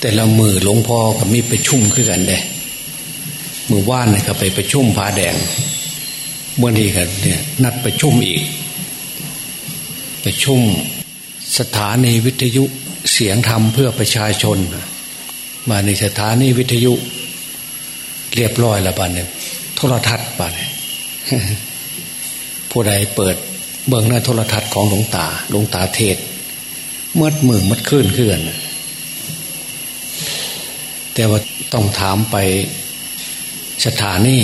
แต่ละมือหลวงพ่อกับมีไปชุ่มขึ้นกันเด้มือว่านก็ไปไปชุ่มผาแดงเมื่อนี้กันเนี่ยนัดไปชุ่มอีก ไปชุ่มสถานีวิทยุเสียงธรรมเพื่อประชาชน มาในสถานีวิทยุ เรียบร้อยแล้วบ้านเนี่ยโทรทัศน์บ้านเนี่ยผู้ใดเปิดเบื้องหน้าโทรทัศน์ของหลวงตาหลวงตาเทศมัดมือมัดคลื่นขึ้น แต่ว่าต้องถามไปสถานี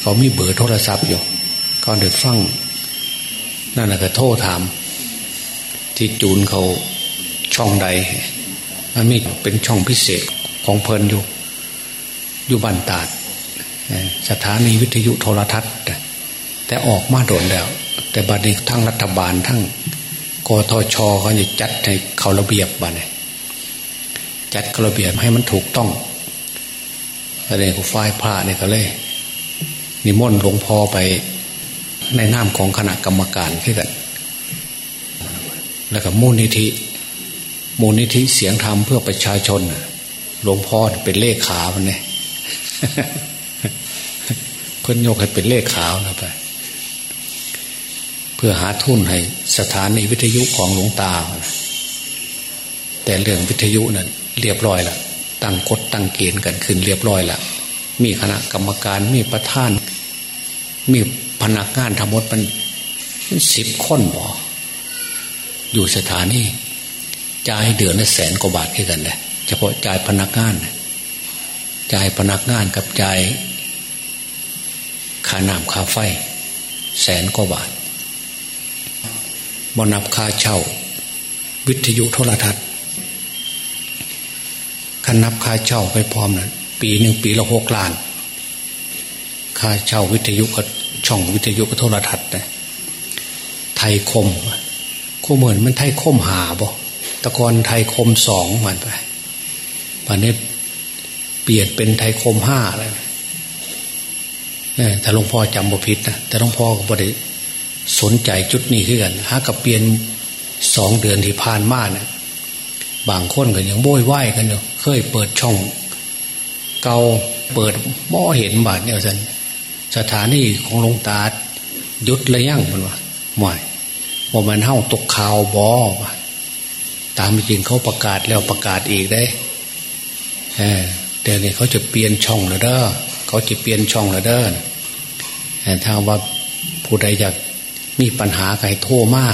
เขามีเบอร์โทรศัพท์อยู่ก็เดือดฟังนั่นแหละก็โทรถาม ที่จูนเขาช่องใดมันมีเป็นช่องพิเศษของเพลินอยู่อยู่บันตาดสถานีวิทยุโทรทัศน์ แต่ออกมาโดนแล้ว แต่บัดนี้ทั้งรัฐบาลทั้งกทชเขาจะจัดในเขาระเบียบบัดนี้ จัดกระเบียบให้มันถูกต้องอะไรก็ฝ่ายพระเนี่ยก็เลย นิมนต์หลวงพ่อไปในนามของคณะกรรมการขึ้นกันแล้วก็มูลนิธิ มูลนิธิเสียงธรรมเพื่อประชาชนหลวงพ่อเป็นเลขขามันเนี่ยเพื่อนยกให้เป็นเลขขาวนะไปเพื่อหาทุนให้สถานีวิทยุของหลวงตา แต่เรื่องวิทยุนั้น เรียบร้อยละตั้งกฎตั้งเกณฑ์กันขึ้นเรียบร้อยละมีคณะกรรมการมีประธาน มีพนักงานทั้งหมดมันสิบคนบออยู่สถานีจ่ายเดือนละแสนกว่าบาทแค่กันเลยเฉพาะจ่ายพนักงานจ่ายพนักงานกับจ่ายค่าน้ำค่าไฟ แสนกว่าบาทบนับค่าเช่า วิทยุโทรทัศน์ คันนับค่าเช่าไปพร้อมนะปีหนึ่งปีละหกล้าน ค่าเช่าวิทยุกับช่องวิทยุกับโทรทัศน์นะไทยคมก็เหมือนมันไทยคมหาบ่ตะกอนไทยคมสองมันไปวันนี้เปลี่ยนเป็นไทยคมห้าเลยแต่หลวงพ่อจำบ่ผิดนะแต่หลวงพ่อก็บ่ได้สนใจจุดนี้ขึ้นกันหากับเปลี่ยนสองเดือนที่ผ่านมาเนะี่ยบางคนก็ยังโบยไหวกันอยู่ ยเปิดช่อง เกาเปิดบ่อเห็นบาดเนี่ยสันสถานีของหลวงตายุดระยั่งมันวะหม่ว่ามันเท่าตกข่าวบอตามจริงเขาประกาศแล้วประกาศอีกได้แต่เนี่ยเขาจะเปลี่ยนช่องแล้วเด้อเขาจะเปลี่ยนช่องแล้วเด้อถ้าว่าผู้ใดอยากมีปัญหาใครโทรมา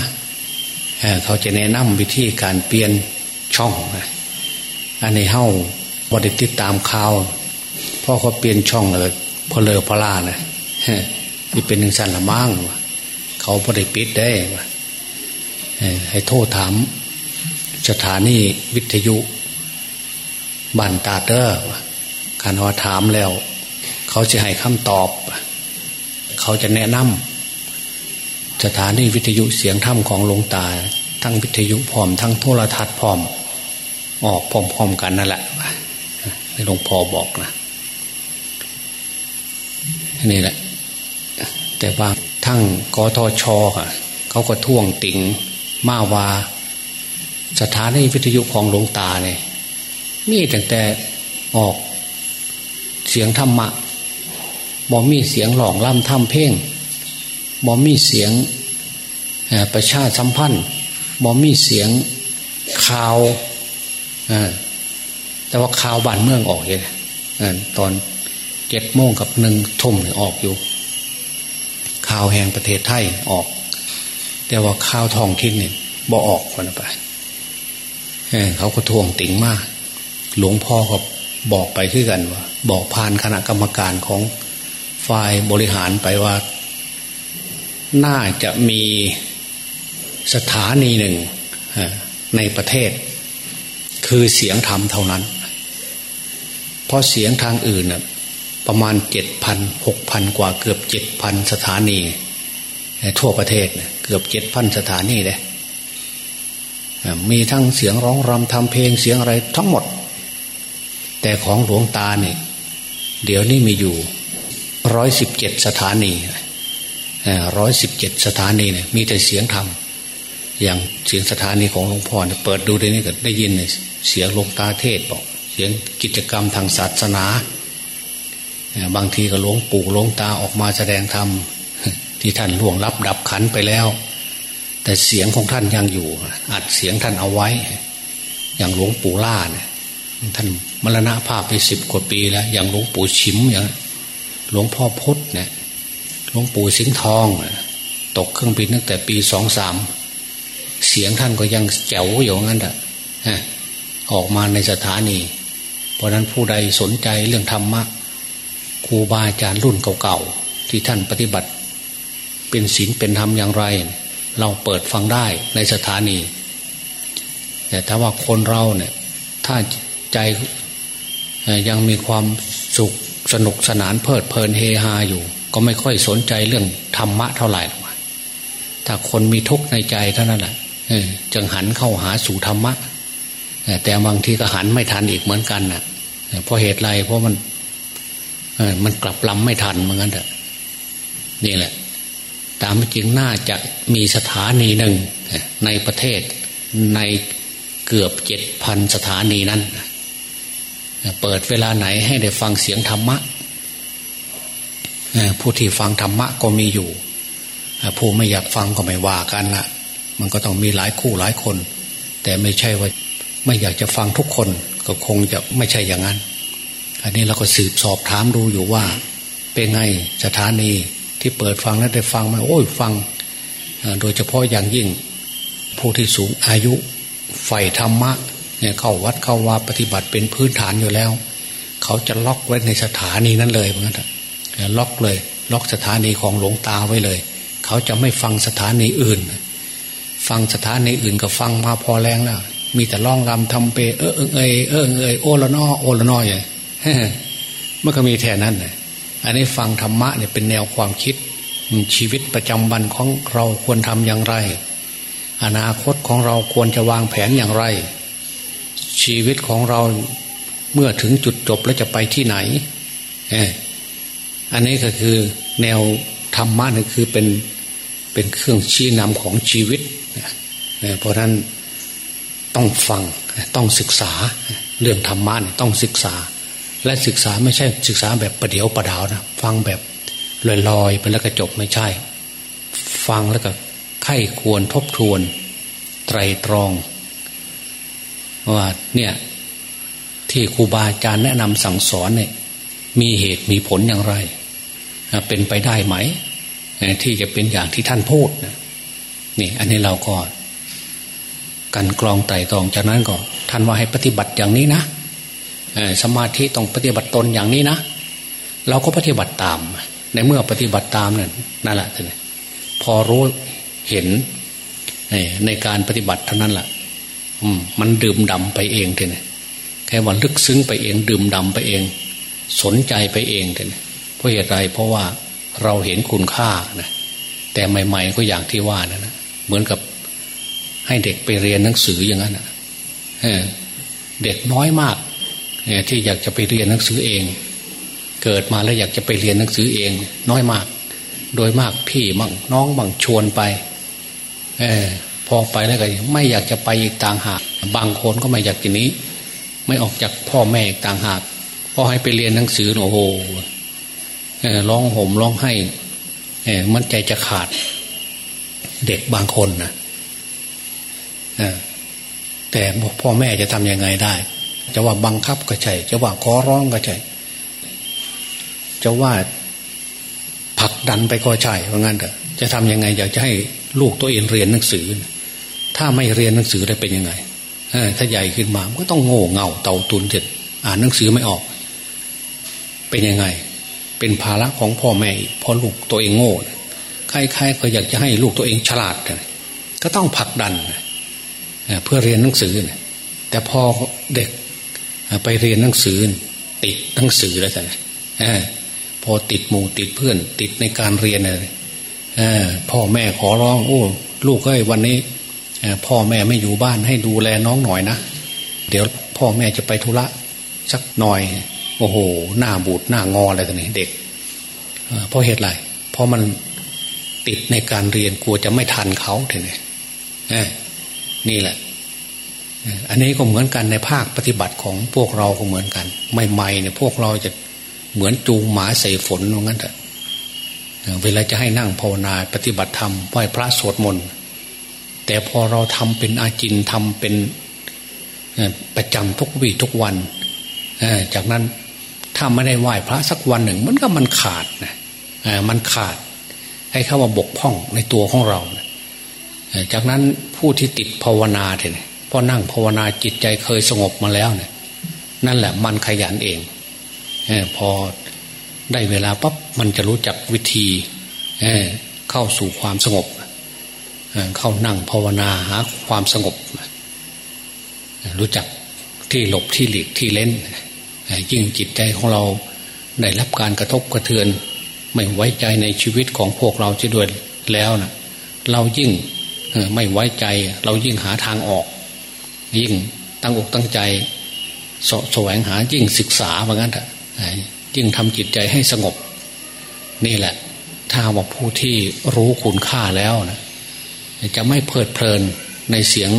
เขาจะแนะนำวิธีการเปลี่ยนช่อง อันนี้เฮ้าบริติดตามข่าวพ่อเขาเปลี่ยนช่องเลยพอเลอพลานะนี่เป็นหนึ่งสันละมั่งเขาบริปิดได้ให้โทษถามสถานีวิทยุบันตาเตอร์การว่าถามแล้ว เขาจะให้คำตอบ เขาจะแนะนำสถานีวิทยุเสียงถ้ำของหลวงตา ทั้งวิทยุพร้อม ทั้งโทรทัศน์พร้อม ออกพร้อมๆกันนั่นแหละหลวงพ่อบอกนะนี่แหละ แต่บาทั้งกทชค่ะเขาก็ท่วงติงมาว่าสถานีวิทยุของหลวงตาเนี่ยมีแต่แต่ออกเสียงธรรมะบอมีเสียงหลองล่ำทำเพ่งบอมีเสียงประชาสัมพันธ์บอมีเสียงข่าว แต่ว่าข่าวบ้านเมืองออกอยู่ตอนเจ็ดโมงกับหนึ่งทุ่มออกอยู่ ข่าวแห่งประเทศไทยออก แต่ว่าข่าวทองทิ้นเนี่ยบ่ออกคนไปเขาก็ทวงติ่งมาก หลวงพ่อก็บอกไปขึ้นกันว่า บอกผ่านคณะกรรมการของฝ่ายบริหารไปว่า น่าจะมีสถานีหนึ่งในประเทศ คือเสียงธรรมเท่านั้น เพราะเสียงทางอื่นน่ะประมาณเจ็ดพันหกพันกว่าเกือบเจ็ดพันสถานี ทั่วประเทศเกือบเจ็ดพันสถานีเลยมีทั้งเสียงร้องรำทำเพลงเสียงอะไรทั้งหมด แต่ของหลวงตาเนี่ยเดี๋ยวนี้มีอยู่ร้อยสิบเจ็ดสถานีร้อยสิบเจ็ดสถานีเนี่ยมีแต่เสียงธรรมอย่างเสียงสถานีของหลวงพ่อเนี่ยเปิดดูได้นี่ก็ได้ยินเลย เสียงลงตาเทศบอก เสียงกิจกรรมทางศาสนา บางทีก็หลวงปู่หลวงตาออกมาแสดงธรรมที่ท่านล่วงรับดับขันไปแล้ว แต่เสียงของท่านยังอยู่ อัดเสียงท่านเอาไว้ อย่างหลวงปู่ล่าเนี่ยท่านมรณภาพไปสิบกว่าปีแล้ว อย่างหลวงปู่ชิมอย่างหลวงพ่อพุธเนี่ยหลวงปู่สิงห์ทอง ตกเครื่องบินตั้งแต่ปีสองสามเสียงท่านก็ยังแจ๋วอยู่งั้นแหะ ออกมาในสถานี เพราะนั้นผู้ใดสนใจเรื่องธรรมะครูบาอาจารย์รุ่นเก่าๆ ที่ท่านปฏิบัติ เป็นศีลเป็นธรรมอย่างไร เราเปิดฟังได้ในสถานี แต่ถ้าว่าคนเราเนี่ยถ้าใจยังมีความสุขสนุกสนานเพลิดเพลินเฮฮาอยู่ ก็ไม่ค่อยสนใจเรื่องธรรมะเท่าไหร่หรอกถ้าคนมีทุกข์ในใจเท่านั้นแหละจึงหันเข้าหาสู่ธรรมะ แต่บางทีก็หันไม่ทันอีกเหมือนกันนะเพราะเหตุไรเพราะมันมันกลับลำไม่ทันเหมือนกันเถอะนี่แหละ ตามจริงน่าจะมีสถานีหนึ่งในประเทศในเกือบเจ็ดพันสถานีนั้น เปิดเวลาไหนให้ได้ฟังเสียงธรรมะผู้ที่ฟังธรรมะก็มีอยู่ ผู้ไม่อยากฟังก็ไม่ว่ากันละมันก็ต้องมีหลายคู่หลายคน แต่ไม่ใช่ว่า ไม่อยากจะฟังทุกคนก็คงจะไม่ใช่อย่างนั้น อันนี้เราก็สืบสอบถามดูอยู่ว่า เป็นไงสถานีที่เปิดฟังแล้วได้ฟังมโอ้ยฟัง โดยเฉพาะอย่างยิ่ง ผู้ที่สูงอายุใฝ่ธรรมะเนี่ยเข้าวัดเข้าวาปฏิบัติเป็นพื้นฐานอยู่แล้ว เขาจะล็อกไว้ในสถานีนั้นเลยเหมือนกันล็อกเลย ล็อกสถานีของหลวงตาไว้เลย เขาจะไม่ฟังสถานีอื่น ฟังสถานีอื่นก็ฟังมาพอแรงแล้ว มีแต่ร้องรำทำเปเออเออเออเออเออโอละนอโอละนออย่างมันก็มีแท่นั้นเลยอันนี้ฟังธรรมะเนี่ยเป็นแนวความคิดชีวิตประจำวันของเราควรทำอย่างไร อนาคตของเราควรจะวางแผนอย่างไร ชีวิตของเราเมื่อถึงจุดจบแล้วจะไปที่ไหนอันนี้ก็คือแนวธรรมะนี่คือเป็นเป็นเครื่องชี้นำของชีวิตเพราะนั้น ต้องฟังต้องศึกษาเรื่องธรรมะต้องศึกษา และศึกษาไม่ใช่ศึกษาแบบประเดียวประดาวนะฟังแบบลอยๆไปแล้วก็จบไม่ใช่ ฟังแล้วก็ไข้ควรทบทวน ไตรตรองว่าเนี่ยที่ครูบาอาจารย์แนะนำสั่งสอนเนี่ยมีเหตุมีผลอย่างไร เป็นไปได้ไหม ที่จะเป็นอย่างที่ท่านพูดนี่อันนี้เราก็ กันกรองไต่ตองจากนั้นก็ท่านว่าให้ปฏิบัติอย่างนี้นะสมาธิต้องปฏิบัติตนอย่างนี้นะเราก็ปฏิบัติตาม ในเมื่อปฏิบัติตามนั่นนั่นแหละท่านพอรู้เห็นในการปฏิบัติเท่านั้นแหละมันดื่มดำไปเองท่านแค่วันลึกซึ้งไปเอง ดื่มดำไปเอง สนใจไปเองท่านเพราะเหตุไรเพราะว่าเราเห็นคุณค่านะแต่ใหม่ ๆ ก็อย่างที่ว่านะนะเหมือนกับ ให้เด็กไปเรียนหนังสืออย่างนั้นเด็กน้อยมากที่อยากจะไปเรียนหนังสือเอง เกิดมาแล้วอยากจะไปเรียนหนังสือเอง น้อยมาก โดยมากพี่มั่งน้องมั่งชวนไปอพอไปแล้วก็ไม่อยากจะไปอีกต่างหาก บางคนก็ไม่อยากจะนี้ ไม่ออกจากพ่อแม่อีกต่างหากพอให้ไปเรียนหนังสือโอ้โหร้องห่มร้องไห้มันใจจะขาด เด็กบางคนนะ แต่พ่อแม่จะทำยังไงได้ จะว่าบังคับก็ใช่ จะว่าขอร้องก็ใช่ จะว่าผลักดันไปก็ใช่เพราะงั้นเถอะจะทำยังไง อยากจะให้ลูกตัวเองเรียนหนังสือ ถ้าไม่เรียนหนังสือได้เป็นยังไงถ้าใหญ่ขึ้นมาก็ต้องโง่เง่าเต่าตุนเจ็ดอ่านหนังสือไม่ออก เป็นยังไง เป็นภาระของพ่อแม่พอลูกตัวเองโง่ใครๆก็อยากจะให้ลูกตัวเองฉลาด ก็ต้องผลักดัน เพื่อเรียนหนังสือเนี่ยแต่พอเด็กไปเรียนหนังสือ ติดหนังสือแล้วใช่ไหมพอติดหมู่ติดเพื่อน ติดในการเรียนเลยพ่อแม่ขอร้องโอ้ลูกเอ้ยวันนี้พ่อแม่ไม่อยู่บ้านให้ดูแลน้องหน่อยนะ เดี๋ยวพ่อแม่จะไปธุระสักหน่อย โอ้โห หน้าบูดหน้างออะไรต่างๆเด็กเพราะเหตุไรเพราะมันติดในการเรียนกลัวจะไม่ทันเขาเถอะ นี่แหละ อันนี้ก็เหมือนกันในภาคปฏิบัติของพวกเราก็เหมือนกันใหม่ๆเนี่ยพวกเราจะเหมือนจูงหมาใส่ฝนว่างั้นเถอะเวลาจะให้นั่งภาวนาปฏิบัติธรรมไหว้พระสวดมนต์แต่พอเราทำเป็นอาจินทำเป็นประจำทุกวีทุกวันจากนั้นถ้าไม่ได้ไหว้พระสักวันหนึ่ง มันก็มันขาดนะมันขาด ให้เข้ามาบกพร่องในตัวของเรา จากนั้น ผู้ที่ติดภาวนาเนี่ยพอนั่งภาวนาจิตใจเคยสงบมาแล้วเนี่ย นั่นแหละมันขยันเองพอได้เวลาปั๊บมันจะรู้จักวิธีเข้าสู่ความสงบเข้านั่งภาวนาหาความสงบ รู้จักที่หลบที่หลีกที่เล่นยิ่งจิตใจของเราได้รับการกระทบกระเทือน ไม่ไว้ใจในชีวิตของพวกเราจะด้วยแล้วนะเรายิ่ง ไม่ไว้ใจ เรายิ่งหาทางออก ยิ่งตั้งอกตั้งใจสแสวงหายิ่งศึกษาเหมือนกันยิ่งทำจิตใจให้สงบ นี่แหละ ถ้าว่าผู้ที่รู้คุณค่าแล้วนะจะไม่เพลิดเพลินในเสียง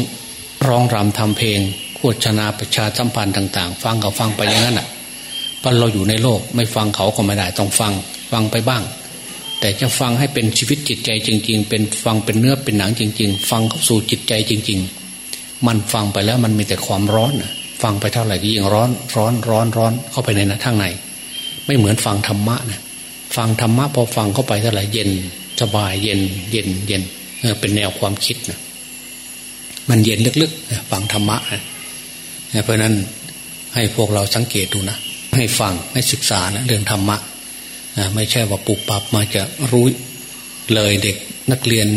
ร้องรำทำเพลงโฆษณาประชาสัมพันธ์ต่าง ๆ ฟังกับฟังไปอย่างนั้นอะเพราะเราอยู่ในโลก ไม่ฟังเขาก็ไม่ได้ต้องฟัง ฟังไปบ้าง แต่จะฟังให้เป็นชีวิตจิตใจจริง ๆ เป็นฟังเป็นเนื้อเป็นหนังจริง ๆ ฟังเข้าสู่จิตใจจริง ๆ มันฟังไปแล้วมันมีแต่ความร้อนฟังไปเท่าไหร่ก็ยิ่งร้อนร้อนร้อนร้อนเข้าไปในนั้นทางใน ไม่เหมือนฟังธรรมะนะฟังธรรมะพอฟังเข้าไปเท่าไหร่เย็นสบายเย็นเย็นเย็นเป็นแนวความคิดนะมันเย็นลึกๆฟังธรรมะนะเพราะนั้นให้พวกเราสังเกตดูนะ ให้ฟังให้ศึกษานะเรื่องธรรมะ ไม่ใช่ว่าปุบปับมาจะรู้เลยเด็กนักเรียน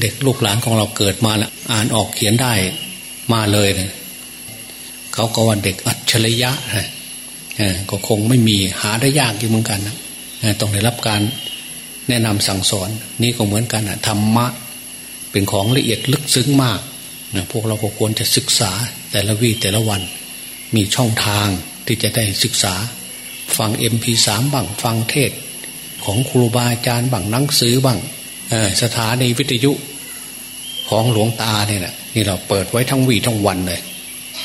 เด็กลูกหลานของเราเกิดมาแล้วอ่านออกเขียนได้มาเลยเนะเขาก็ว่าเด็กอัจฉริยะก็คงไม่มีหาได้ยากอยู่เหมือนกันนะต้องได้รับการแนะนำสั่งสอน นี่ก็เหมือนกันนะธรรมะ เป็นของละเอียดลึกซึ้งมากนะพวกเราก็ควรจะศึกษาแต่ละวีแต่ละวัน มีช่องทางที่จะได้ศึกษา ฟังเอ็มพีสามบังฟังเทศ ของครูบาอาจารย์บังหนังสือบังสถานีวิทยุของหลวงตาเนี่ยนะนี่เราเปิดไว้ทั้งวีทั้งวันเลย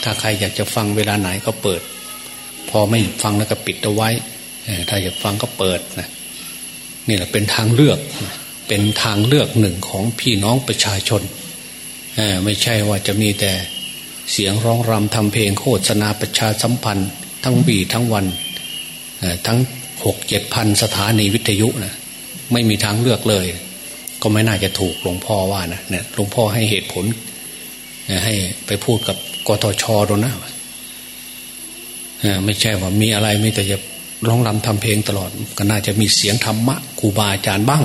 ถ้าใครอยากจะฟังเวลาไหนก็เปิด พอไม่ฟังแล้วก็ปิดเอาไว้ถ้าอยากฟังก็เปิดนะนี่แหละเป็นทางเลือก เป็นทางเลือกหนึ่งของพี่น้องประชาชนไม่ใช่ว่าจะมีแต่เสียงร้องรำทำเพลงโฆษณาประชาสัมพันธ์ ทั้งบีทั้งวันทั้ง หกเจ็ดพันสถานีวิทยุนะไม่มีทางเลือกเลย ก็ไม่น่าจะถูกหลวงพ่อว่านะเนี่ยหลวงพ่อให้เหตุผล ให้ไปพูดกับกทชดูนะไม่ใช่ว่ามีอะไรไม่แต่จะร้องรำทำเพลงตลอด ก็น่าจะมีเสียงธรรมะครูบาอาจารย์บ้าง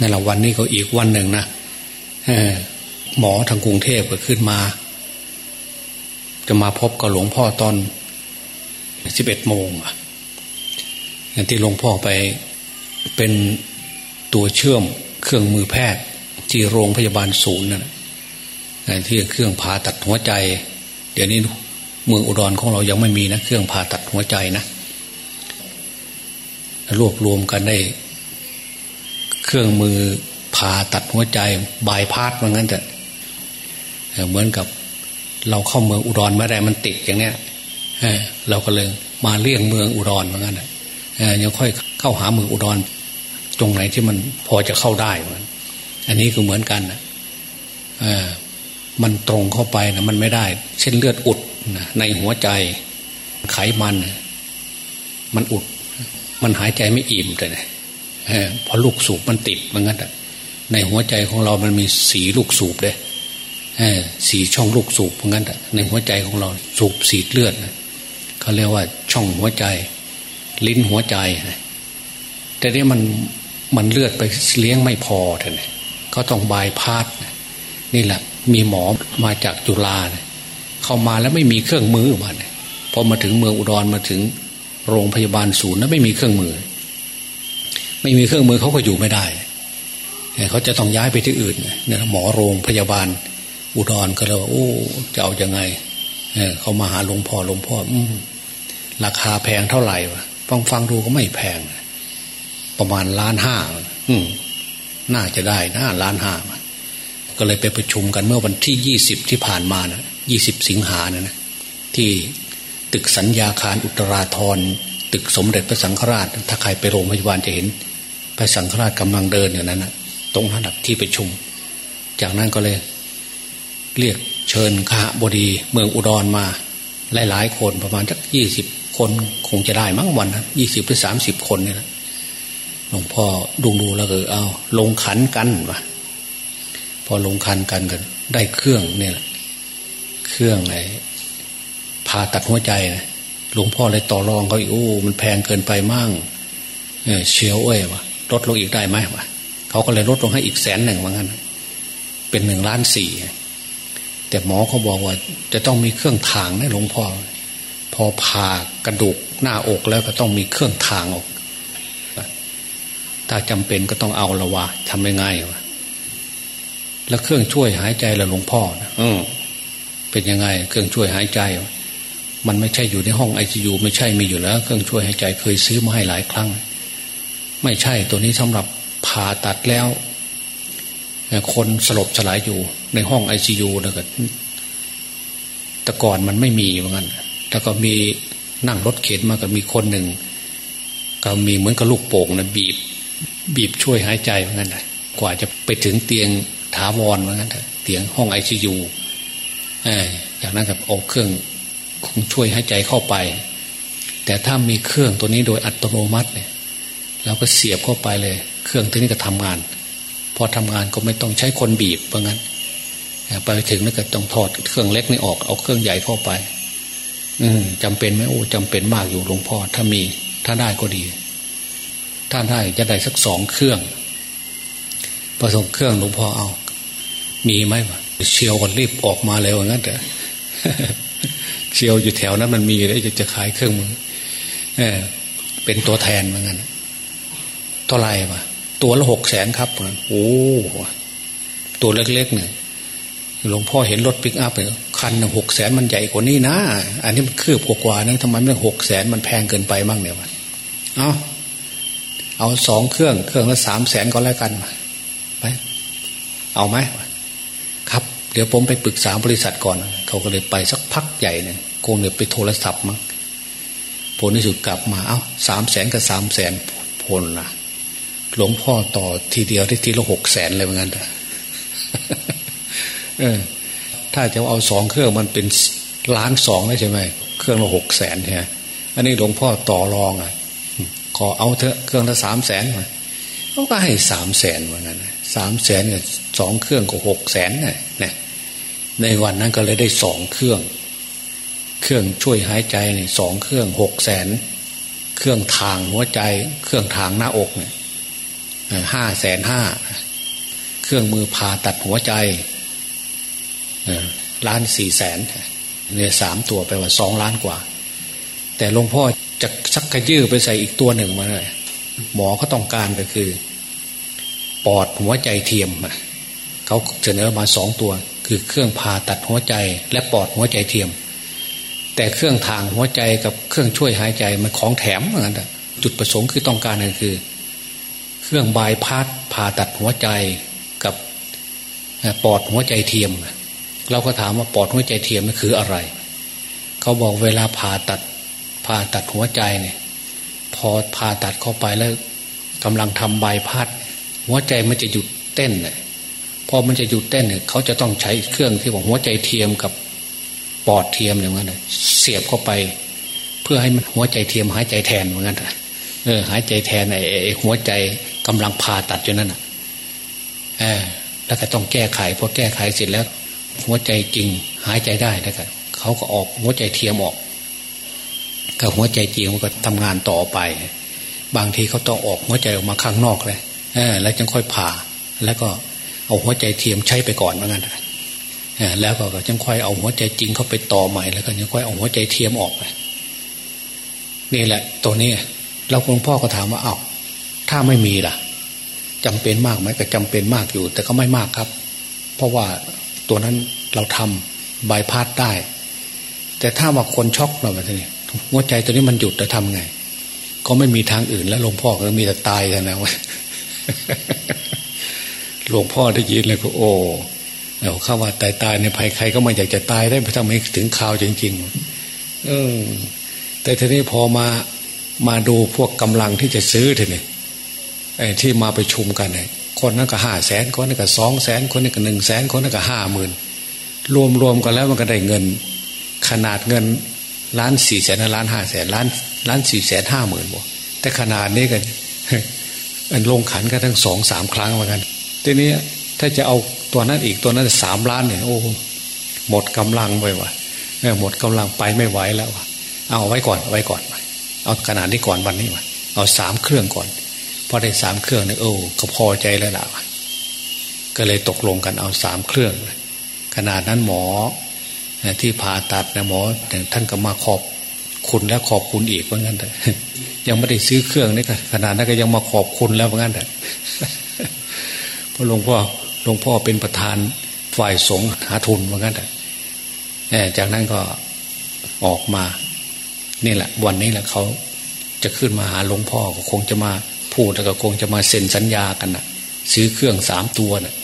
นั่นแหละวันนี้ก็อีกวันหนึ่งนะ หมอทางกรุงเทพก็ขึ้นมา จะมาพบกับหลวงพ่อตอนสิบเอ็ดโมงอย่างที่หลวงพ่อไปเป็นตัวเชื่อมเครื่องมือแพทย์ที่โรงพยาบาลศูนย์นะที่เครื่องผ่าตัดหัวใจ เดี๋ยวนี้เมืองอุดรของเรายังไม่มีนะ เครื่องผ่าตัดหัวใจนะรวบรวมกันได้ เครื่องมือผ่าตัดหัวใจบายพาดว่างั้นแต่ เหมือนกับเราเข้าเมืองอุดรม่ได้มันติดอย่างเนี้ยเราก็เลยมาเลี่ยงเมืองอุดรเหมือนกันยังค่อยเข้าหาเมืองอุดร ตรงไหนที่มันพอจะเข้าได้อันนี้ก็เหมือนกันนะมันตรงเข้าไปนะมันไม่ได้ เช่นเลือดอุดนะในหัวใจไขมัน มันอุด มันหายใจไม่อิ่มเลยเพราะลูกสูบมันติดเหมันงั้นในหัวใจของเรามันมีสีลูกสูบเลย สี่ช่องลูกสูบมันงั้นในหัวใจของเราสูบสีเลือดเขาเรียกว่าช่องหัวใจ ลิ้นหัวใจแต่เนี่มันมันเลือดไปเลี้ยงไม่พอเท่านั้นก็ต้องบายพาดนี่แหละ มีหมอมาจากจุฬาเข้ามาแล้วไม่มีเครื่องมือมาพอมาถึงเมืองอุดรมาถึงโรงพยาบาลศูนย์แล้วไม่มีเครื่องมือ ไม่มีเครื่องมือเขาก็อยู่ไม่ได้เขาจะต้องย้ายไปที่อื่นเนี่ยหมอโรงพยาบาล อุดรก็เลยว่าโอ้จะเอาอยัางไงเเขามาหาหลวงพ่อหลวงพ่อ อืราคาแพงเท่าไหร่วะฟังฟังดูก็ไม่แพง ประมาณล้านห้าอืมน่าจะได้นะล้านห้าก็เลยไปประชุมกันเมื่อวันที่ยี่สิบที่ผ่านมานะยี่สิบสิงหานะนะที่ตึกสัญญาคารอุตราธรตึกสมเด็จพระสังฆราช ถ้าใครไปโรงพยาบาลจะเห็น พระสังฆราชกำลังเดินอย่างนั้นนะตรงนั้นที่ประชุม จากนั้นก็เลย เรียกเชิญข้าบดีเมืองอุดรมา หลายๆคนประมาณสักยี่สิบคนคงจะได้มั้งวันนะยี่สิบหรือสามสิบคนเนี่ยนะหลวงพ่อดูดูแล้วก็เอา ลงขันกันวะพอลงขันกันกัน ได้เครื่องเนี่ย เครื่องไอ้ผ่าตัดหัวใจนะหลวงพ่อเลยต่อรองเขาอีกโอ้มันแพงเกินไปมั่งเชียวเอ้ยวะลดลงอีกได้ไหมวะเขาก็เลยลดลงให้อีกแสนหนึ่งว่างั้น เป็นหนึ่งล้านสี่ แต่หมอเขาบอกว่า จะต้องมีเครื่องทางนะหลวงพ่อ พอผ่ากระดูกหน้าอกแล้วก็ต้องมีเครื่องทางออก ถ้าจำเป็นก็ต้องเอาละวะทำยังไงวะแล้วเครื่องช่วยหายใจละหลวงพ่อนะอืมเป็นยังไง เครื่องช่วยหายใจ มันไม่ใช่อยู่ในห้องไอซียูไม่ใช่มีอยู่แล้ว เครื่องช่วยหายใจเคยซื้อมาให้หลายครั้ง ไม่ใช่ตัวนี้สำหรับผ่าตัดแล้ว คนสลบสลายอยู่ ในห้องไอซียูแล้วก็แต่ก่อนมันไม่มีเหมือนกันแล้วก็มีนั่งรถเข็นมาก็มีคนหนึ่ง ก็มีเหมือนกับลูกโป่งนะบีบ บีบช่วยหายใจเหมือนกันกว่าจะไปถึงเตียงถาวรเหมือนกันเตียงห้องไอซียูจากนั้นกับเอาเครื่องคงช่วยหายใจเข้าไป แต่ถ้ามีเครื่องตัวนี้โดยอัตโนมัติเนี่ยเราก็เสียบเข้าไปเลย เครื่องตัวนี้ก็ทำงาน พอทำงานก็ไม่ต้องใช้คนบีบเพราะงั้น ไปถึงแล้วก็ต้องถอดเครื่องเล็กนี่ออกเอาเครื่องใหญ่เข้าไป อืมจำเป็นไหมโอ้จำเป็นมากอยู่หลวงพ่อ ถ้ามี ถ้าได้ก็ดี ถ้าได้จะได้สักสองเครื่องผสมเครื่องหลวงพ่อเอา มีไหมวะเชียวกันรีบออกมาเลยว่างั้นเถอะเชียวอยู่แถวนั้นมันมีแล้วจะจะขายเครื่องมือเออเป็นตัวแทนเหมือนกันเท่าไรวะตัวละหกแสนครับโอ้ตัวเล็กๆเนี่ย หลวงพ่อเห็นรถปิกอัพเนี่ยคันหนึ่งหกแสนมันใหญ่กว่านี้นะ อันนี้มันคืบกว่านะทำไมมันหกแสนมันแพงเกินไปมั่งเนี่ยวะเอาเอาสองเครื่องเครื่องละสามแสนก็แล้วกันไปเอาไหมครับ เดี๋ยวผมไปปรึกษาบริษัทก่อน เขาก็เลยไปสักพักใหญ่เนี่ยโกงเลยไปโทรศัพท์มั้งผลที่สุดกลับมา เอา้าสามแสนกับสามแสนผลนะหลวงพ่อต่อทีเดียวได้ทีละหกแสนเลยเหมือนกัน เออ ถ้าจะเอาสองเครื่องมันเป็นล้านสองใช่ไหมเครื่องละหกแสนใช่ไหมอันนี้หลวงพ่อต่อรองอะขอเอาเถอะเครื่องละสามแสนมาเขาก็ให้สามแสนเหมือนกันสามแสนกับสองเครื่องก็หกแสนเนี่ยในวันนั้นก็เลยได้สองเครื่อง เครื่องช่วยหายใจเนี่ยสองเครื่องหกแสนเครื่องทางหัวใจ เครื่องทางหน้าอกเนี่ยห้าแสนห้าเครื่องมือผ่าตัดหัวใจ ล้านสี่แสนเนี่ยสามตัวไปว่าสองล้านกว่า แต่หลวงพ่อจะชักกระยื้อไปใส่อีกตัวหนึ่งมาเลยหมอเขาต้องการก็คือ ปอดหัวใจเทียมเขาเสนอมาสองตัว คือเครื่องผ่าตัดหัวใจ และปอดหัวใจเทียม แต่เครื่องทางหัวใจกับเครื่องช่วยหายใจมันของแถมเหมือนกันจุดประสงค์คือต้องการก็คือ เครื่องบายพาดผ่าตัดหัวใจกับปอดหัวใจเทียม เราก็ถามว่าปอดหัวใจเทียมนั่นคืออะไร เขาบอกเวลาผ่าตัดผ่าตัดหัวใจเนี่ย พอผ่าตัดเข้าไปแล้วกำลังทำบายพาดหัวใจมันจะหยุดเต้นเนี่ยพอมันจะหยุดเต้นเนี่ยเขาจะต้องใช้เครื่องที่บอกหัวใจเทียมกับปอดเทียมอย่างนั้นเสียบเข้าไป เพื่อให้มันหัวใจเทียมหายใจแทนเหมือนกันเออหายใจแทนไอ้หัวใจกำลังผ่าตัดอยู่นั่นอะเออแล้วก็ต้องแก้ไขพอแก้ไขเสร็จแล้ว หัวใจจริงหายใจได้แล้วก็เขาก็ออกหัวใจเทียมออกกับหัวใจจริงมันก็ทำงานต่อไป บางทีเขาต้องออกหัวใจออกมาข้างนอกเลยเออแล้วจึงค่อยผ่า แล้วก็เอาหัวใจเทียมใช้ไปก่อนเหมือนกันแล้วก็จึงค่อยเอาหัวใจจริงเข้าไปต่อใหม่แล้วก็ยังค่อยเอาหัวใจเทียมออกไปนี่แหละ ตัวนี้เราหลวงพ่อก็ถามว่าเอา้าถ้าไม่มีล่ะจำเป็นมากไหมก็จำเป็นมากอยู่ แต่ก็ไม่มากครับ เพราะว่า ตัวนั้นเราทำบายพาสได้ แต่ถ้าว่าคนช็อกเราแบบนี้หัวใจตัวนี้มันหยุดจะทำไง ก็ไม่มีทางอื่นแล้วหลวงพ่อก็มีแต่ตายกันนะหลวงพ่อได้ยินเลยก็โอ้เอาข้าว่าตายตายในภัยใครก็ไม่อยากจะตายได้ไปทำให้ถึงข่าวจริงๆเออแต่ทีนี้พอมามาดูพวกกำลังที่จะซื้อทีนี้ไอ้ที่มาไปชุมกันเนี่ย คนนั้นก็ห้าแสนคนนั้นก็สองแสนคนนี้ก็หนึ่งแสนคนนั้นก็ห้าหมื่นรวมรวมกันแล้วมันก็ได้เงิน ขนาดเงินล้านสี่แสนล้านห้าแสนล้านล้านสี่แสนห้าหมื่นบ่แต่ขนาดนี้กันอันลงขันก็ทั้งสองสามครั้งเหมือนกันทีนี้ถ้าจะเอาตัวนั้นอีกตัวนั้นสามล้านเนี่ยโอ้หมดกำลังไปว่ะหมดกำลังไปไม่ไหวแล้วว่ะเอาไว้ก่อนไว้ก่อน เอาขนาดนี้ก่อนวันนี้ว่ะเอาสามเครื่องก่อน พอได้สามเครื่องเนี่ยโอ้ก็พอใจแล้วล่ะก็เลยตกลงกันเอาสามเครื่อง ขนาดนั้นหมอที่ผ่าตัดนะหมอท่านก็มาขอบคุณและขอบคุณอีกเหมือนกันแต่ยังไม่ได้ซื้อเครื่องนี่ขนาดนั้นก็ยังมาขอบคุณแล้วเหมือนกันแต่พระหลวงพ่อหลวงพ่อเป็นประธานฝ่ายสงฆ์หาทุนเหมือนกันแต่จากนั้นก็ออกมานี่แหละ วันนี้แหละเขาจะขึ้นมาหาหลวงพ่อก็คงจะมา พูดแล้วก็คงจะมาเซ็นสัญญากันนะซื้อเครื่องสามตัวนะ่ะ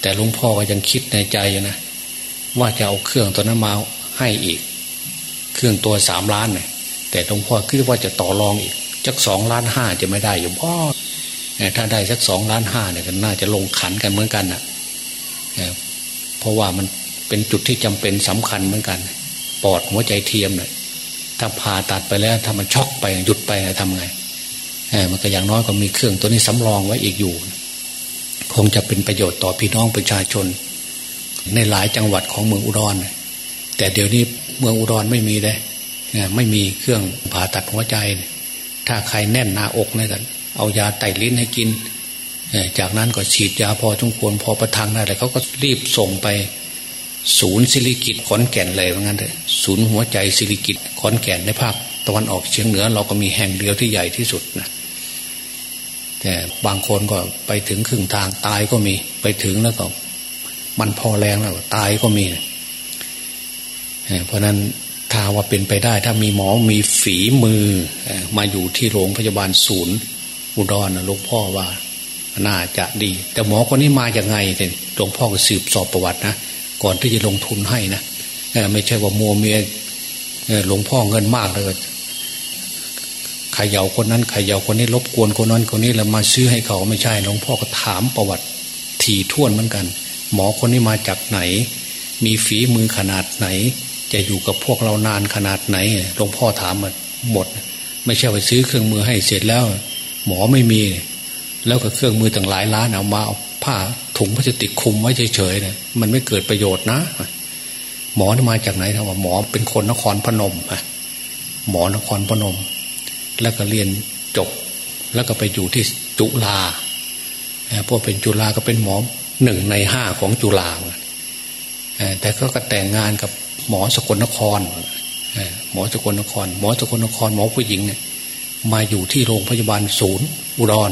แต่หลวงพ่อก็ยังคิดในใจนะว่าจะเอาเครื่องตัวนั้นมาให้อีก เครื่องตัวสามล้านเนี่ยแต่หลวงพ่อคิดว่าจะต่อรองอีกจักสองล้านห้าจะไม่ได้อยู่พ่อถ้าได้สักสองล้านห้าเนี่ยก็น่าจะลงขันกันเหมือนกันนะเพราะว่ามันเป็นจุดที่จำเป็นสำคัญเหมือนกัน ปอดหัวใจเทียมเนี่ยถ้าผ่าตัดไปแล้วถ้ามันช็อกไปหยุดไปทำไง มันก็อย่างน้อยก็มีเครื่องตัวนี้สำรองไว้อีกอยู่ คงจะเป็นประโยชน์ต่อพี่น้องประชาชน ในหลายจังหวัดของเมืองอุดร แต่เดี๋ยวนี้เมืองอุดรไม่มีเลยไม่มีเครื่องผ่าตัดหัวใจ ถ้าใครแน่นหน้าอกเนี่ยกันเอายาไตลิ้นให้กิน จากนั้นก็ฉีดยาพอทุกควรพอประทังได้แล้วเขาก็รีบส่งไป ศูนย์สิริกิตขอนแก่นเลยว่างั้นเลยศูนย์หัวใจสิริกิตขอนแก่นในภาคตะวันออกเฉียงเหนือ เราก็มีแห่งเดียวที่ใหญ่ที่สุดนะ บางคนก็ไปถึงครึ่งทางตายก็มี ไปถึงแล้วก็ มันพอแรงแล้วตายก็มีเพราะนั้นถ้าว่าเป็นไปได้ ถ้ามีหมอมีฝีมือ มาอยู่ที่โรงพยาบาลศูนย์ อุดรนะหลวงพ่อว่า น่าจะดี แต่หมอคนนี้มาอย่างไงเนี่ยหลวงพ่อก็สืบสอบประวัตินะก่อนที่จะลงทุนให้นะไม่ใช่ว่ามัวเมียหลวงพ่อเงินมากเลย ขยาคนนั้นขยาคนนี้รบกวนคนนั้นคนนี้แล้วมาซื้อให้เขาไม่ใช่หลวงพ่อก็ถามประวัติถี่ถ้วนเหมือนกัน หมอคนนี้มาจากไหน มีฝีมือขนาดไหน จะอยู่กับพวกเรานานขนาดไหนหลวงพ่อถามมาหมด ไม่ใช่ไปซื้อเครื่องมือให้เสร็จแล้ว หมอไม่มี แล้วก็เครื่องมือต่างหลายล้านเอามาเอาผ้าถุงพลาสติกคุมไว้เฉยๆเนี่ยมันไม่เกิดประโยชน์นะ หมอมาจากไหนนะว่าหมอเป็นคนนครพนมหมอนครพนม แล้วก็เรียนจบ แล้วก็ไปอยู่ที่จุฬาพวกเป็นจุฬาก็เป็นหมอหนึ่งในห้าของจุฬาแต่ก็ก็แต่งงานกับหมอสกลนครหมอสกลนคร หมอสกลนคร หมอผู้หญิงเนี่ยมาอยู่ที่โรงพยาบาลศูนย์อุดร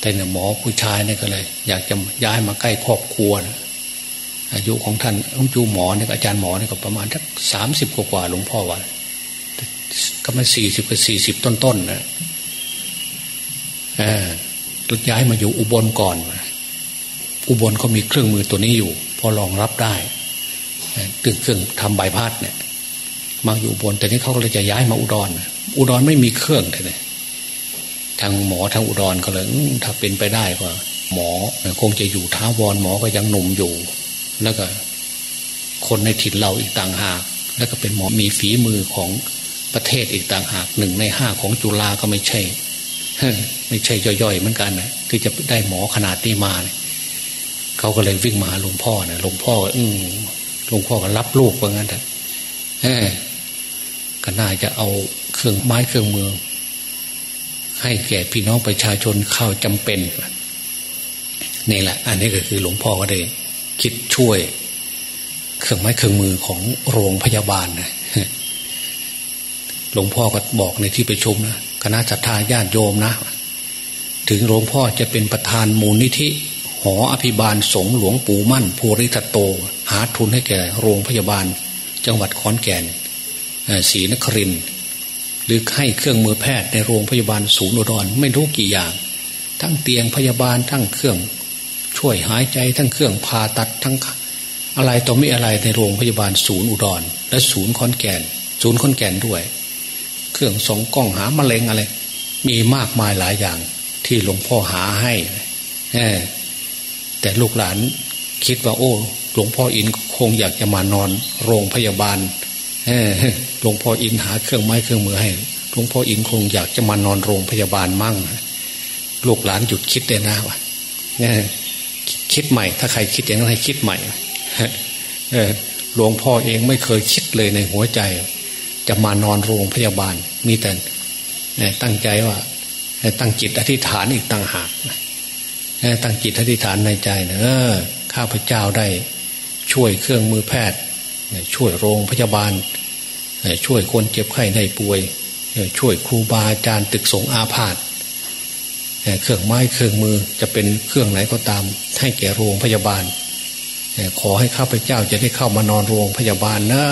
แต่เนี่ยหมอผู้ชายเนี่ยก็เลย อยากจะย้ายมาใกล้ครอบครัวอายุของท่านอายุหมอเนี่ยอาจารย์หมอเนี่ยก็ประมาณสักสามสิบกว่าหลวงพ่อว่า ก็มาสี่สิบกับสี่สิบต้นๆนะเออย้ายมาอยู่อุบลก่อน อุบลก็มีเครื่องมือตัวนี้อยู่ พอรองรับได้ตึงเครื่องทำใบพัดเนี่ย มาอยู่อุบลแต่นี้เขาก็เลยจะย้ายมาอุดร อุดรไม่มีเครื่องเลยทางหมอทางอุดรก็เลยถ้าเป็นไปได้ก็หมอคงจะอยู่ท้าวรหมอก็ยังหนุ่มอยู่ แล้วก็ คนในถิ่นเราอีกต่างหาก แล้วก็เป็นหมอมีฝีมือของ ประเทศอีกต่างหากหนึ่งในห้าของจุฬาก็ไม่ใช่ไม่ใช่ย่อยๆเหมือนกันนะที่จะได้หมอขนาดนี้มาเนี่ยเขาก็เลยวิ่งมาหลวงพ่อนะหลวงพ่ออืมหลวงพ่อก็รับลูกว่างั้นแต่ก็น่าจะเอาเครื่องไม้เครื่องมือ ให้แก่พี่น้องประชาชนเข้าจำเป็นนี่แหละ อันนี้ก็คือหลวงพ่อก็ได้คิดช่วย เครื่องไม้เครื่องมือของโรงพยาบาลนะ หลวงพ่อก็บอกในที่ประชุมนะคณะจัตตาญาติโยมนะ ถึงหลวงพ่อจะเป็นประธานมูลนิธิ หออภิบาลสงหลวงปู่มั่นภูริทัตโต หาทุนให้แก่โรงพยาบาล จังหวัดขอนแก่นศรีนครินหรือให้เครื่องมือแพทย์ในโรงพยาบาลศูนย์อุดรไม่รู้กี่อย่าง ทั้งเตียงพยาบาลทั้งเครื่อง ช่วยหายใจทั้งเครื่องผ่าตัดทั้งอะไรต่อไม่อะไรในโรงพยาบาลศูนย์อุดร และศูนย์คอนแก่น ศูนย์คอนแก่นด้วย เครื่องสองกล้องหามะเร็งอะไร มีมากมายหลายอย่าง ที่หลวงพ่อหาให้แต่ลูกหลานคิดว่าโอ้ หลวงพ่ออินคงอยากจะมานอนโรงพยาบาลหลวงพ่ออินหาเครื่องไม้เครื่องมือให้หลวงพ่ออินคงอยากจะมานอนโรงพยาบาลมั่งลูกหลานหยุดคิดเลยนะวะคิดใหม่ ถ้าใครคิดอย่างนั้นให้คิดใหม่หลวงพ่อเองไม่เคยคิดเลยในหัวใจ จะมานอนโรงพยาบาล มีแต่ตั้งใจว่าตั้งจิตอธิษฐานอีกต่างหากตั้งจิตอธิษฐานในใจเนอะข้าพเจ้าได้ช่วยเครื่องมือแพทย์ ช่วยโรงพยาบาล ช่วยคนเจ็บไข้ได้ป่วย ช่วยครูบาอาจารย์ตึกสงอาพาธเครื่องไม้เครื่องมือจะเป็นเครื่องไหนก็ตาม ให้แก่โรงพยาบาล ขอให้ข้าพเจ้าจะได้เข้ามานอนโรงพยาบาลนะ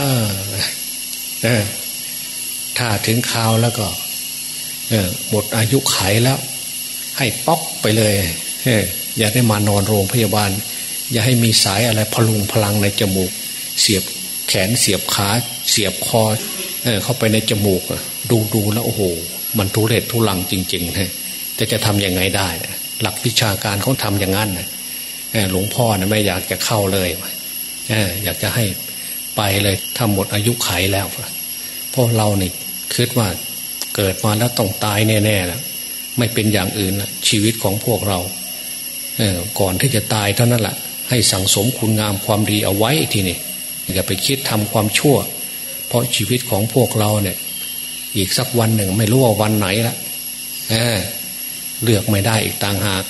ถ้าถึงคราวแล้วก็หมดอายุไขแล้ว ให้ป๊อกไปเลยอย่าได้มานอนโรงพยาบาล อย่าให้มีสายอะไรพลุงพลังในจมูก เสียบแขนเสียบขาเสียบคอเข้าไปในจมูก ดูดูแล้วโอ้โห มันทุเรศทุลังจริงๆฮะแต่จะทำยังไงได้ หลักวิชาการเขาทำอย่างนั้นนะหลวงพ่อนะไม่อยากจะเข้าเลยอยากจะให้ไปเลยถ้าหมดอายุไขแล้วเพราะเราเนี่ คิดว่าเกิดมาแล้วต้องตายแน่ๆแล้วไม่เป็นอย่างอื่นละชีวิตของพวกเราเออก่อนที่จะตายเท่านั้นแหละให้สั่งสมคุณงามความดีเอาไว้ทีนี่อย่าไปคิดทำความชั่ว เพราะชีวิตของพวกเราเนี่ย อีกสักวันหนึ่งไม่รู้ว่าวันไหนละเเลือกไม่ได้อีกต่างหาก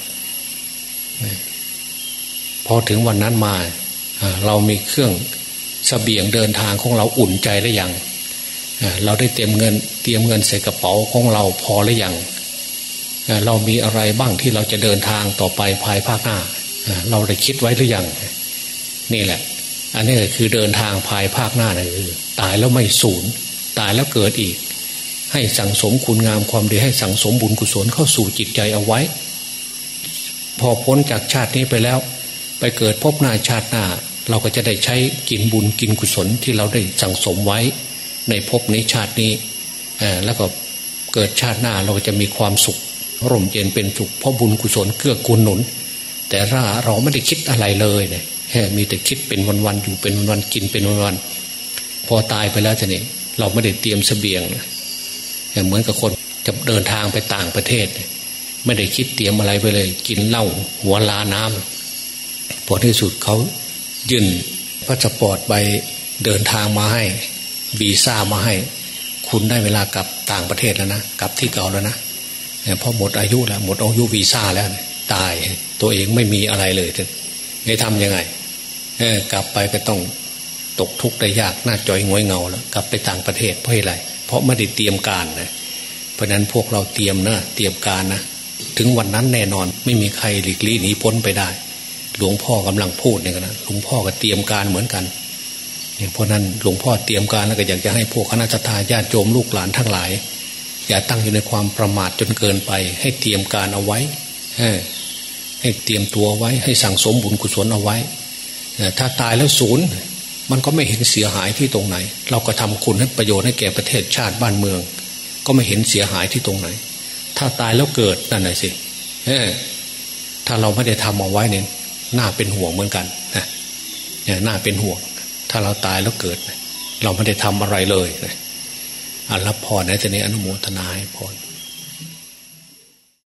พอถึงวันนั้นมาเรามีเครื่องสเสบียงเดินทางของเราอุ่นใจหรือยัง เราได้เตรียมเงิน เตรียมเงินใส่กระเป๋าของเราพอหรือยังเรามีอะไรบ้างที่เราจะเดินทางต่อไปภายภาคหน้า เราได้คิดไว้หรือยังนี่แหละ อันนี้คือเดินทางภายภาคหน้านะคือตายแล้วไม่สูญตายแล้วเกิดอีก ให้สั่งสมคุณงามความดีให้สั่งสมบุญกุศลเข้าสู่จิตใจเอาไว้ พอพ้นจากชาตินี้ไปแล้ว ไปเกิดพบหน้าชาติหน้า เราก็จะได้ใช้กินบุญกินกุศลที่เราได้สั่งสมไว้ ในภพนี้ชาตินี้แล้วก็เกิดชาติหน้าเราก็จะมีความสุขร่มเย็นเป็นสุขเพราะบุญกุศลเกื้อกูลหนุน แต่ถ้าเราไม่ได้คิดอะไรเลยเนี่ยมีแต่คิดเป็นวันๆอยู่เป็นวันๆกินเป็นวันๆพอตายไปแล้วจะนี่เราไม่ได้เตรียมเสบียงเหมือนกับคนจะเดินทางไปต่างประเทศ ไม่ได้คิดเตรียมอะไรไปเลย กินเหล้าหัวราน้ำพอที่สุดเขายื่นพาสปอร์ตใบเดินทางมาให้ วีซ่ามาให้ คุณได้เวลากลับต่างประเทศแล้วนะกลับที่เก่าแล้วนะเพอหมดอายุแล้ว หมดอายุวีซ่าแล้ว ตายตัวเองไม่มีอะไรเลยจะทำยังไงกลับไปก็ต้องตกทุกข์ได้ยากหน้าจอยงวยเงาแล้วกลับไปต่างประเทศเพราะอะไร เพราะไม่ได้เตรียมการนะเพราะนั้นพวกเราเตรียมนะเตรียมการนะถึงวันนั้นแน่นอนไม่มีใครหลีกลี่หนีพ้นไปได้ หลวงพ่อกำลังพูดเนี่ยนะหลวงพ่อก็เตรียมการเหมือนกัน เพราะนั้นหลวงพ่อเตรียมการแล้วก็อยากจะให้พวกคณะทาญาติโยมลูกหลานทั้งหลาย อย่าตั้งอยู่ในความประมาทจนเกินไป ให้เตรียมการเอาไว้ให้เตรียมตัวไว้ ให้สั่งสมบุญกุศลเอาไว้ถ้าตายแล้วศูนย์มันก็ไม่เห็นเสียหายที่ตรงไหน เราก็ทำคุณให้ประโยชน์ให้แก่ประเทศชาติบ้านเมือง ก็ไม่เห็นเสียหายที่ตรงไหน ถ้าตายแล้วเกิดนั่นแหละสิถ้าเราไม่ได้ทำเอาไว้เนี่ยน่าเป็นห่วงเหมือนกันนะน่าเป็นห่วง ถ้าเราตายแล้วเกิด เราไม่ได้ทำอะไรเลยนะรับพรในะจะนี้อนุโมทนาให้พร